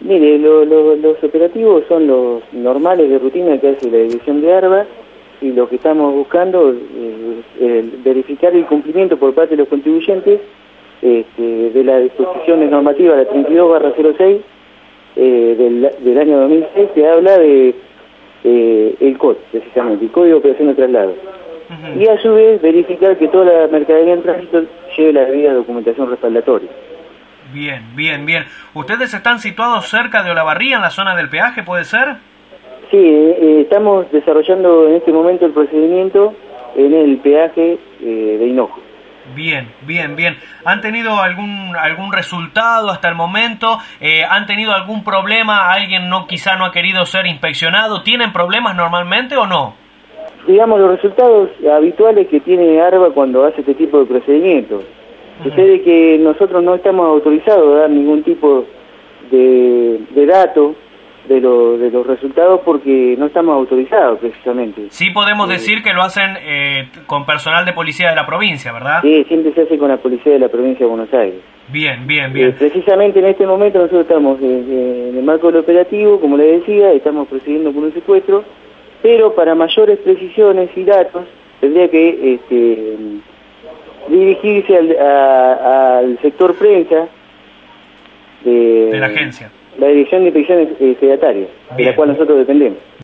Mire, los operativos son los normales de rutina que hace la División de ARBA y lo que estamos buscando es verificar el cumplimiento por parte de los contribuyentes este, de la disposición normativa, la 32-06 eh, del, año 2006, que habla de eh, el COD, precisamente, el Código de Operación de Traslado. Y a su vez verificar que toda la mercadería en tránsito lleve la debida documentación respaldatoria. Bien, bien, bien. ¿Ustedes están situados cerca de Olavarría, en la zona del peaje, puede ser? Sí, eh, estamos desarrollando en este momento el procedimiento en el peaje de Hinojo. Bien, bien, bien. ¿Han tenido algún algún resultado hasta el momento? Eh, ¿Han tenido algún problema? ¿Alguien no quizá no ha querido ser inspeccionado? ¿Tienen problemas normalmente o no? Digamos, los resultados habituales que tiene ARBA cuando hace este tipo de procedimientos. Sucede que nosotros no estamos autorizados a dar ningún tipo de, de dato de, de los resultados porque no estamos autorizados precisamente. Sí podemos eh, decir que lo hacen eh, con personal de policía de la provincia, ¿verdad? Sí, siempre se hace con la policía de la provincia de Buenos Aires. Bien, bien, bien. Eh, precisamente en este momento nosotros estamos en el marco del operativo, como le decía, estamos procediendo con un secuestro, pero para mayores precisiones y datos tendría que este, dirigirse al, al sector prensa de, de la agencia la Dirección de Inspecciones eh, de la cual nosotros dependemos.